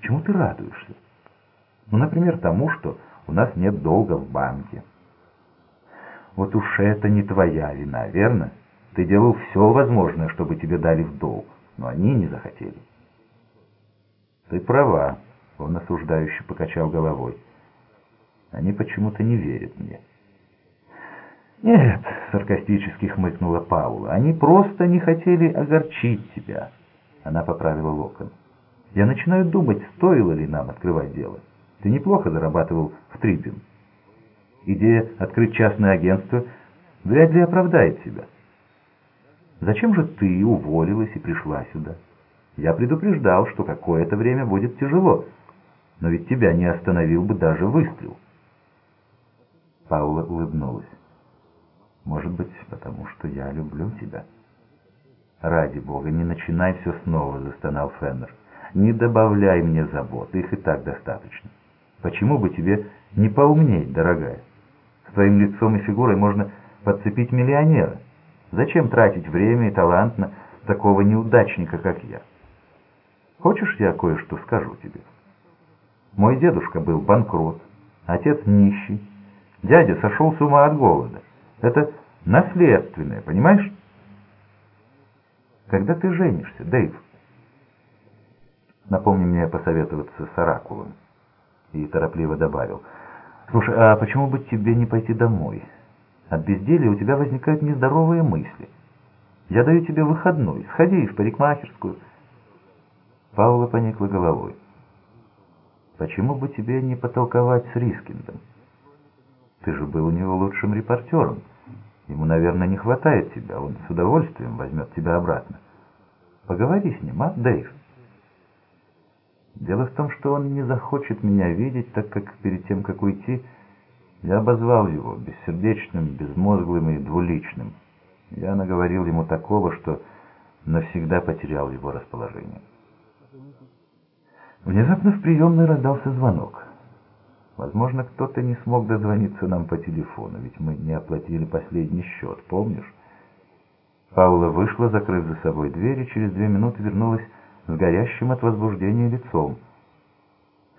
Чему ты радуешься? Ну, например, тому, что у нас нет долга в банке. Вот уж это не твоя вина, верно? Ты делал все возможное, чтобы тебе дали в долг, но они не захотели. Ты права, он осуждающе покачал головой. Они почему-то не верят мне. «Нет», — саркастически хмыкнула Паула, — «они просто не хотели огорчить тебя». Она поправила локон. «Я начинаю думать, стоило ли нам открывать дело. Ты неплохо зарабатывал в Триппин. Идея открыть частное агентство вряд ли оправдает себя. Зачем же ты уволилась и пришла сюда? Я предупреждал, что какое-то время будет тяжело, но ведь тебя не остановил бы даже выстрел». Паула улыбнулась. Может быть, потому что я люблю тебя. Ради бога, не начинай все снова, застонал Феннер. Не добавляй мне забот, их и так достаточно. Почему бы тебе не поумнеть, дорогая? С твоим лицом и фигурой можно подцепить миллионера. Зачем тратить время и талант на такого неудачника, как я? Хочешь, я кое-что скажу тебе? Мой дедушка был банкрот, отец нищий, дядя сошел с ума от голода. Это наследственное, понимаешь? Когда ты женишься, Дэйв? Напомни мне посоветоваться с Оракулом. И торопливо добавил. Слушай, а почему бы тебе не пойти домой? От безделия у тебя возникают нездоровые мысли. Я даю тебе выходной. Сходи в парикмахерскую. Паула поникла головой. Почему бы тебе не потолковать с Рискиндом? Ты же был у него лучшим репортером. Ему, наверное, не хватает тебя. Он с удовольствием возьмет тебя обратно. Поговори с ним, а, Дэйв? Дело в том, что он не захочет меня видеть, так как перед тем, как уйти, я обозвал его бессердечным, безмозглым и двуличным. Я наговорил ему такого, что навсегда потерял его расположение. Внезапно в приемной раздался звонок. Возможно, кто-то не смог дозвониться нам по телефону, ведь мы не оплатили последний счет, помнишь? Паула вышла, закрыв за собой дверь, и через две минуты вернулась с горящим от возбуждения лицом.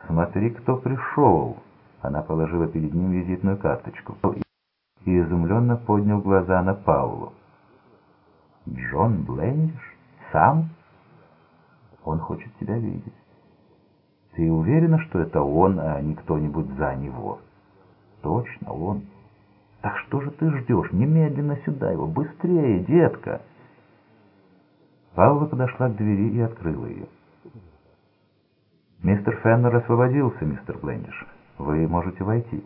«Смотри, кто пришел!» Она положила перед ним визитную карточку и изумленно поднял глаза на Паулу. «Джон Блендиш? Сам? Он хочет тебя видеть». Ты уверена, что это он, а не кто-нибудь за него? Точно, он. Так что же ты ждешь? Немедленно сюда его, быстрее, детка. Паула подошла к двери и открыла ее. «Мистер Феннер освободился, мистер Блендиш. Вы можете войти».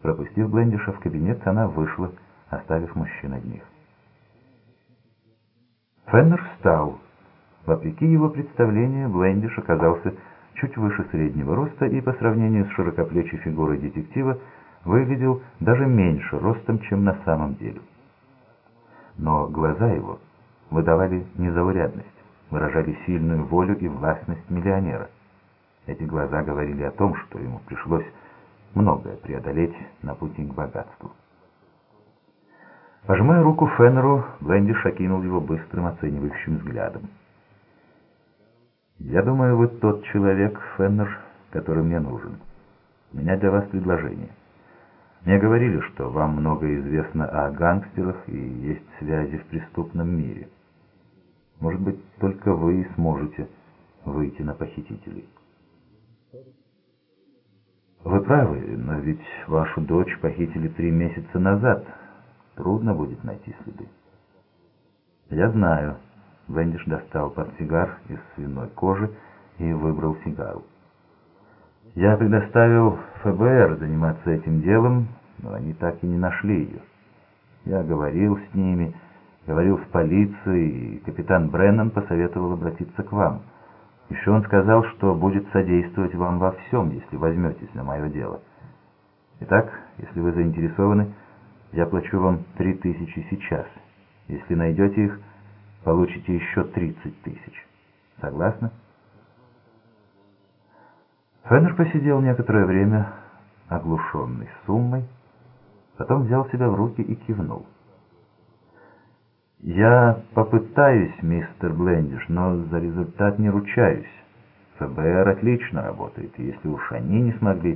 Пропустив Блендиша в кабинет, она вышла, оставив мужчин одних. Феннер встал. Вопреки его представлению, Блендиш оказался чуть выше среднего роста и по сравнению с широкоплечей фигурой детектива выглядел даже меньше ростом, чем на самом деле. Но глаза его выдавали незаурядность, выражали сильную волю и властность миллионера. Эти глаза говорили о том, что ему пришлось многое преодолеть на пути к богатству. Пожимая руку Феннеру, Блендиш окинул его быстрым оценивающим взглядом. «Я думаю, вы тот человек, Феннер, который мне нужен. У меня для вас предложение. Мне говорили, что вам много известно о гангстерах и есть связи в преступном мире. Может быть, только вы сможете выйти на похитителей». «Вы правы, но ведь вашу дочь похитили три месяца назад. Трудно будет найти следы». «Я знаю». Вендиш достал портсигар из свиной кожи и выбрал сигару. Я предоставил ФБР заниматься этим делом, но они так и не нашли ее. Я говорил с ними, говорил с полицией, и капитан Бреннан посоветовал обратиться к вам. Еще он сказал, что будет содействовать вам во всем, если возьметесь на мое дело. Итак, если вы заинтересованы, я плачу вам три тысячи сейчас. Если найдете их, получите еще 30 тысяч. Согласны? Феннер посидел некоторое время, оглушенный суммой, потом взял себя в руки и кивнул. «Я попытаюсь, мистер Блендиш, но за результат не ручаюсь. ФБР отлично работает, если уж они не смогли